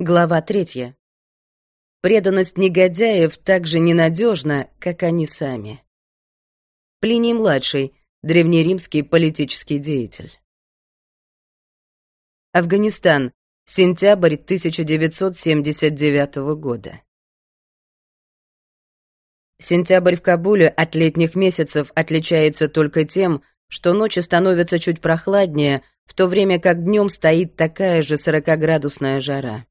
Глава третья. Преданность негодяев так же ненадежна, как они сами. Плиний-младший, древнеримский политический деятель. Афганистан, сентябрь 1979 года. Сентябрь в Кабуле от летних месяцев отличается только тем, что ночи становятся чуть прохладнее, в то время как днем стоит такая же 40-градусная жара.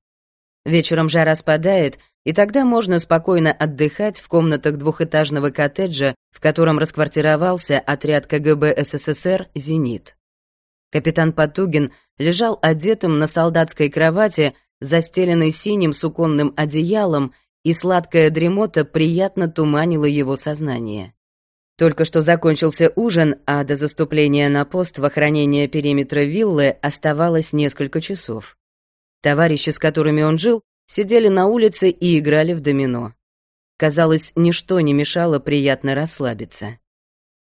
Вечером жара спадает, и тогда можно спокойно отдыхать в комнатах двухэтажного коттеджа, в котором расквартировался отряд КГБ СССР «Зенит». Капитан Потугин лежал одетым на солдатской кровати, застеленной синим суконным одеялом, и сладкая дремота приятно туманила его сознание. Только что закончился ужин, а до заступления на пост в охранение периметра виллы оставалось несколько часов. Товарищи, с которыми он жил, сидели на улице и играли в домино. Казалось, ничто не мешало приятно расслабиться.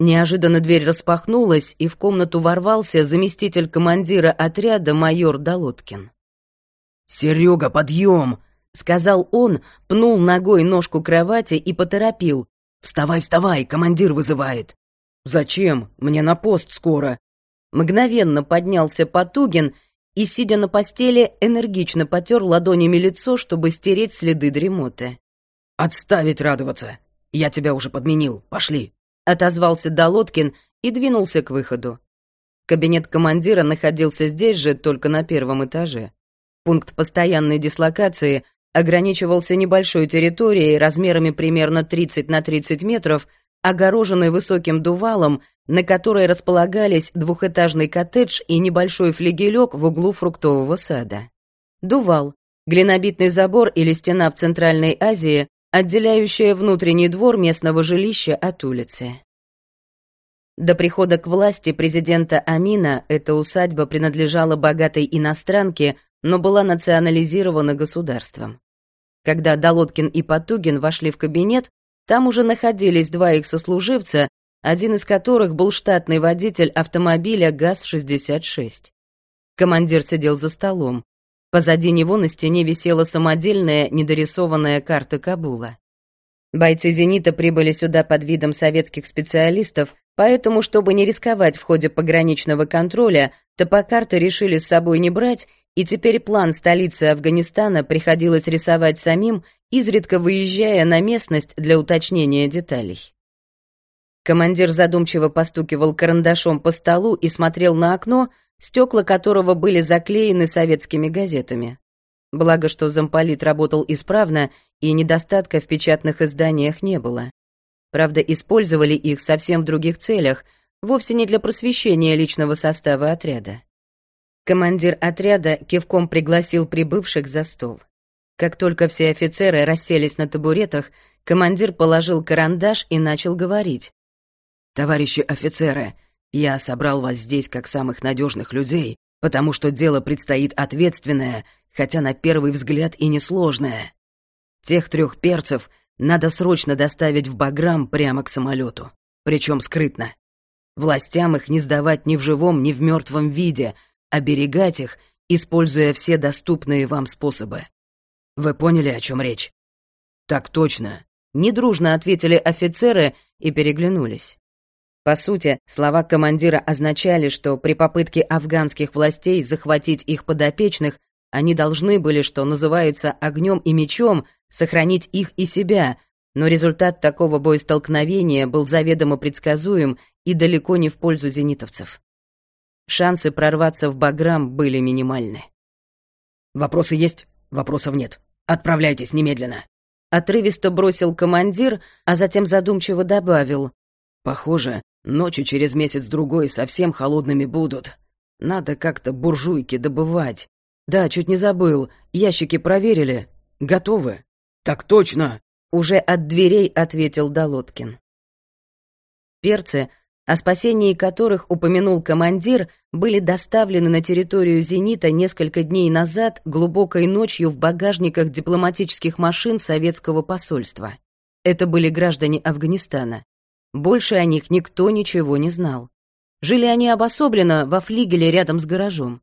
Неожиданно дверь распахнулась, и в комнату ворвался заместитель командира отряда майор Долоткин. «Серега, подъем!» — сказал он, пнул ногой ножку кровати и поторопил. «Вставай, вставай, командир вызывает!» «Зачем? Мне на пост скоро!» Мгновенно поднялся Потугин и, сидя на постели, энергично потер ладонями лицо, чтобы стереть следы дремоты. «Отставить радоваться! Я тебя уже подменил, пошли!» Отозвался Долоткин и двинулся к выходу. Кабинет командира находился здесь же, только на первом этаже. Пункт постоянной дислокации ограничивался небольшой территорией размерами примерно 30 на 30 метров, огороженной высоким дувалом, на которой располагались двухэтажный коттедж и небольшой флигелек в углу фруктового сада. Дувал — глинобитный забор или стена в Центральной Азии, отделяющая внутренний двор местного жилища от улицы. До прихода к власти президента Амина эта усадьба принадлежала богатой иностранке, но была национализирована государством. Когда Долоткин и Потугин вошли в кабинет, там уже находились два их сослуживца, один из которых был штатный водитель автомобиля ГАЗ-66. Командир сидел за столом. Позади него на стене висела самодельная недорисованная карта Кабула. Бойцы «Зенита» прибыли сюда под видом советских специалистов, поэтому, чтобы не рисковать в ходе пограничного контроля, топокарты решили с собой не брать и теперь план столицы Афганистана приходилось рисовать самим, изредка выезжая на местность для уточнения деталей. Командир задумчиво постукивал карандашом по столу и смотрел на окно, стекла которого были заклеены советскими газетами. Благо, что замполит работал исправно, и недостатка в печатных изданиях не было. Правда, использовали их совсем в других целях, вовсе не для просвещения личного состава отряда. Командир отряда кивком пригласил прибывших за стол. Как только все офицеры расселись на табуретах, командир положил карандаш и начал говорить. «Товарищи офицеры, я собрал вас здесь как самых надежных людей, потому что дело предстоит ответственное, хотя на первый взгляд и несложное. Тех трех перцев надо срочно доставить в Баграм прямо к самолету, причем скрытно. Властям их не сдавать ни в живом, ни в мертвом виде — оберегать их, используя все доступные вам способы. Вы поняли, о чем речь? Так точно. Недружно ответили офицеры и переглянулись. По сути, слова командира означали, что при попытке афганских властей захватить их подопечных, они должны были, что называется, огнем и мечом, сохранить их и себя, но результат такого боестолкновения был заведомо предсказуем и далеко не в пользу зенитовцев. Шансы прорваться в Баграм были минимальны. «Вопросы есть? Вопросов нет. Отправляйтесь немедленно». Отрывисто бросил командир, а затем задумчиво добавил. «Похоже, ночи через месяц-другой совсем холодными будут. Надо как-то буржуйки добывать. Да, чуть не забыл. Ящики проверили. Готовы?» «Так точно!» Уже от дверей ответил Долоткин. Перцы — о спасении которых упомянул командир, были доставлены на территорию «Зенита» несколько дней назад глубокой ночью в багажниках дипломатических машин советского посольства. Это были граждане Афганистана. Больше о них никто ничего не знал. Жили они обособленно во флигеле рядом с гаражом.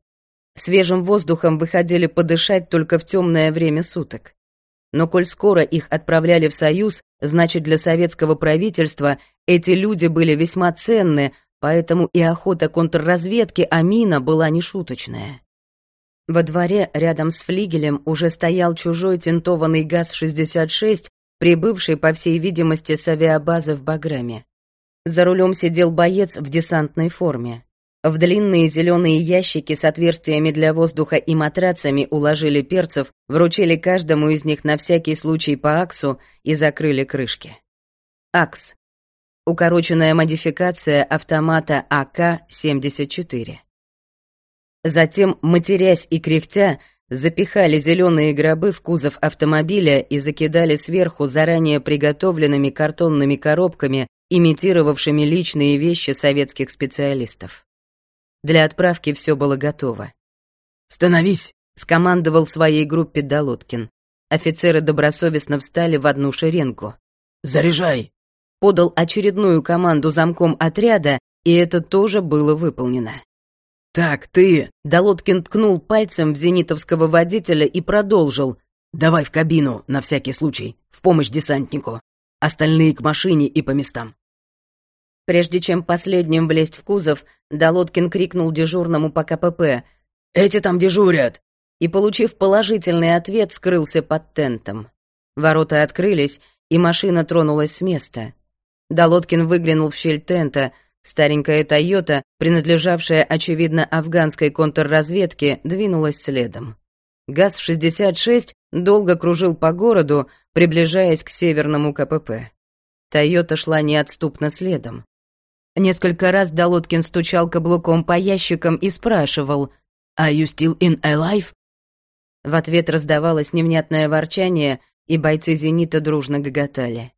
Свежим воздухом выходили подышать только в темное время суток. Но коль скоро их отправляли в Союз, значит для советского правительства эти люди были весьма ценны, поэтому и охота контрразведки Амина была нешуточная. Во дворе рядом с флигелем уже стоял чужой тентованный ГАЗ-66, прибывший, по всей видимости, с авиабазы в Баграме. За рулем сидел боец в десантной форме. В длинные зеленые ящики с отверстиями для воздуха и матрацами уложили перцев, вручили каждому из них на всякий случай по аксу и закрыли крышки. Акс. Укороченная модификация автомата АК-74. Затем, матерясь и кряхтя, запихали зеленые гробы в кузов автомобиля и закидали сверху заранее приготовленными картонными коробками, имитировавшими личные вещи советских специалистов. Для отправки все было готово. «Становись!» — скомандовал своей группе Долоткин. Офицеры добросовестно встали в одну шеренку. «Заряжай!» Подал очередную команду замком отряда, и это тоже было выполнено. «Так, ты...» Долоткин ткнул пальцем в зенитовского водителя и продолжил. «Давай в кабину, на всякий случай, в помощь десантнику. Остальные к машине и по местам». Прежде чем последним влезть в кузов, Долоткин крикнул дежурному по КПП «Эти там дежурят!» и, получив положительный ответ, скрылся под тентом. Ворота открылись, и машина тронулась с места. Долоткин выглянул в щель тента. Старенькая «Тойота», принадлежавшая, очевидно, афганской контрразведке, двинулась следом. ГАЗ-66 долго кружил по городу, приближаясь к северному КПП. «Тойота» шла неотступно следом. Несколько раз Долоткин стучал каблуком по ящикам и спрашивал «Are you still in alive?» В ответ раздавалось невнятное ворчание, и бойцы «Зенита» дружно гоготали.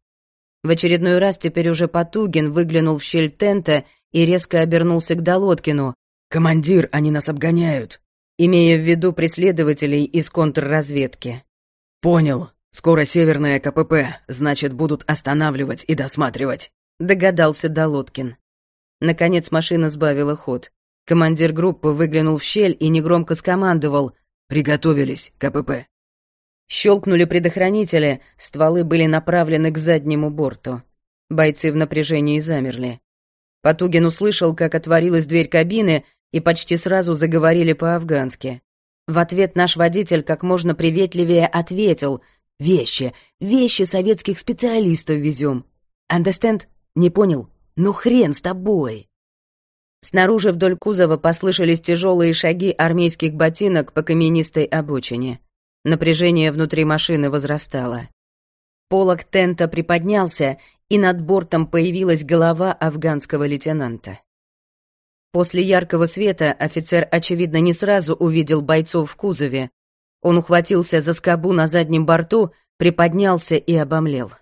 В очередной раз теперь уже Потугин выглянул в щель тента и резко обернулся к Долоткину. «Командир, они нас обгоняют!» имея в виду преследователей из контрразведки. «Понял. Скоро северное КПП, значит, будут останавливать и досматривать», — догадался Долоткин. Наконец машина сбавила ход. Командир группы выглянул в щель и негромко скомандовал «Приготовились, КПП». Щелкнули предохранители, стволы были направлены к заднему борту. Бойцы в напряжении замерли. Потугин услышал, как отворилась дверь кабины, и почти сразу заговорили по-афгански. В ответ наш водитель как можно приветливее ответил «Вещи, вещи советских специалистов везем». «Understand? Не понял?» «Ну хрен с тобой!» Снаружи вдоль кузова послышались тяжелые шаги армейских ботинок по каменистой обочине. Напряжение внутри машины возрастало. Полок тента приподнялся, и над бортом появилась голова афганского лейтенанта. После яркого света офицер, очевидно, не сразу увидел бойцов в кузове. Он ухватился за скобу на заднем борту, приподнялся и обомлел.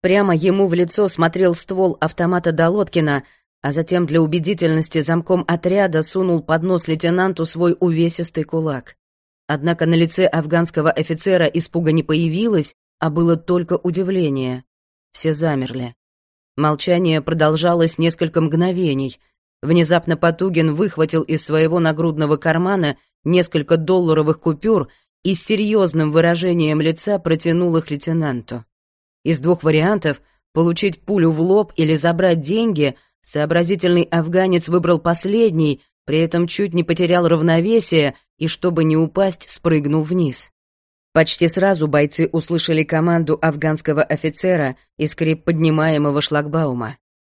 Прямо ему в лицо смотрел ствол автомата Долоткина, а затем для убедительности замком отряда сунул под нос лейтенанту свой увесистый кулак. Однако на лице афганского офицера испуга не появилось, а было только удивление. Все замерли. Молчание продолжалось несколько мгновений. Внезапно Потугин выхватил из своего нагрудного кармана несколько долларовых купюр и с серьезным выражением лица протянул их лейтенанту. Из двух вариантов — получить пулю в лоб или забрать деньги — сообразительный афганец выбрал последний, при этом чуть не потерял равновесие и, чтобы не упасть, спрыгнул вниз. Почти сразу бойцы услышали команду афганского офицера и скрип поднимаемого шлагбаума.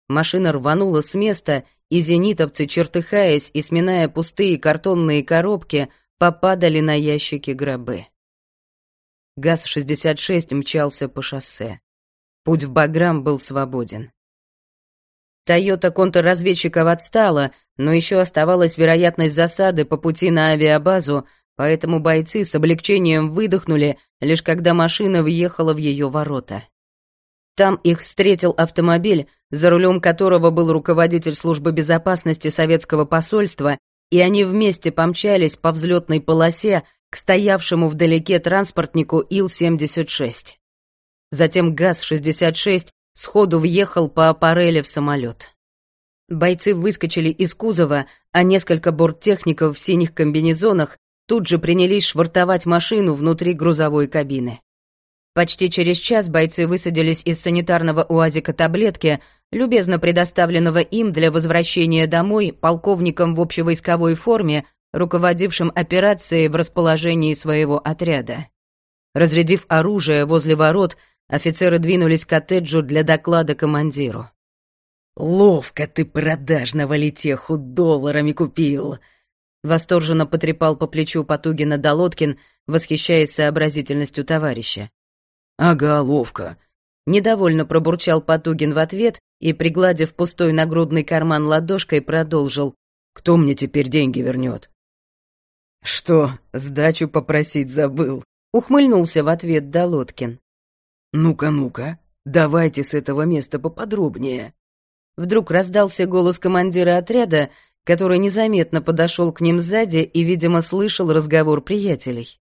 Машина рванула с места, и зенитовцы, чертыхаясь и сминая пустые картонные коробки, попадали на ящики гробы. ГАЗ-66 мчался по шоссе. Путь в Баграм был свободен. Тойота контрразведчиков отстала, но еще оставалась вероятность засады по пути на авиабазу, поэтому бойцы с облегчением выдохнули, лишь когда машина въехала в ее ворота. Там их встретил автомобиль, за рулем которого был руководитель службы безопасности советского посольства, и они вместе помчались по взлетной полосе, к стоявшему вдалеке транспортнику Ил-76. Затем ГАЗ-66 сходу въехал по аппарели в самолет. Бойцы выскочили из кузова, а несколько борттехников в синих комбинезонах тут же принялись швартовать машину внутри грузовой кабины. Почти через час бойцы высадились из санитарного уазика таблетки, любезно предоставленного им для возвращения домой полковником в общевойсковой форме, руководившим операцией в расположении своего отряда. Разрядив оружие возле ворот, офицеры двинулись к коттеджу для доклада командиру. «Ловко ты продажного летеху долларами купил!» Восторженно потрепал по плечу Потугина Долоткин, восхищаясь сообразительностью товарища. «Ага, ловко», — недовольно пробурчал Потугин в ответ и, пригладив пустой нагрудный карман ладошкой, продолжил. «Кто мне теперь деньги вернет?» «Что, сдачу попросить забыл?» — ухмыльнулся в ответ Долоткин. «Ну-ка, ну-ка, давайте с этого места поподробнее». Вдруг раздался голос командира отряда, который незаметно подошел к ним сзади и, видимо, слышал разговор приятелей.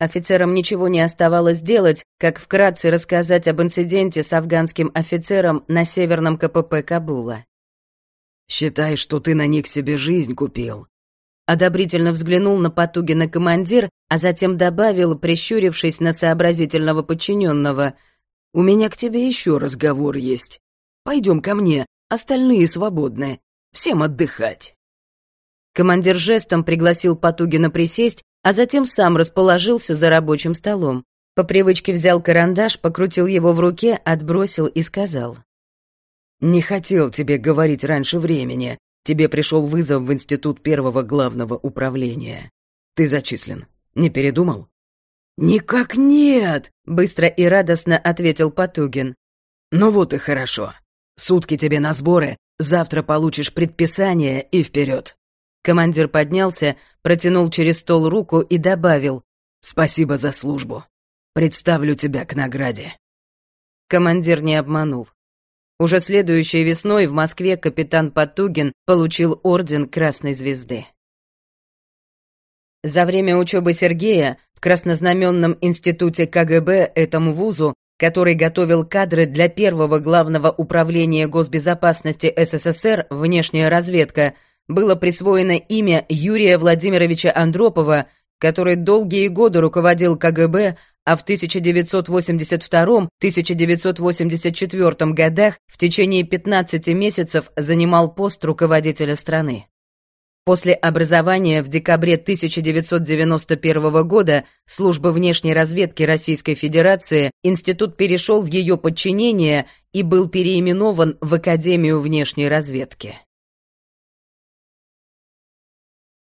Офицерам ничего не оставалось делать, как вкратце рассказать об инциденте с афганским офицером на северном КПП Кабула. «Считай, что ты на них себе жизнь купил». Одобрительно взглянул на Потугина командир, а затем добавил, прищурившись на сообразительного подчиненного, «У меня к тебе еще разговор есть. Пойдем ко мне, остальные свободны. Всем отдыхать». Командир жестом пригласил Потугина присесть, а затем сам расположился за рабочим столом. По привычке взял карандаш, покрутил его в руке, отбросил и сказал. «Не хотел тебе говорить раньше времени. Тебе пришел вызов в институт первого главного управления. Ты зачислен. Не передумал?» «Никак нет!» — быстро и радостно ответил Потугин. «Ну вот и хорошо. Сутки тебе на сборы, завтра получишь предписание и вперед. Командир поднялся, протянул через стол руку и добавил «Спасибо за службу. Представлю тебя к награде». Командир не обманул. Уже следующей весной в Москве капитан Потугин получил орден Красной Звезды. За время учебы Сергея в Краснознаменном институте КГБ этому вузу, который готовил кадры для первого главного управления госбезопасности СССР «Внешняя разведка», было присвоено имя Юрия Владимировича Андропова, который долгие годы руководил КГБ, а в 1982-1984 годах в течение 15 месяцев занимал пост руководителя страны. После образования в декабре 1991 года службы внешней разведки Российской Федерации институт перешел в ее подчинение и был переименован в Академию внешней разведки.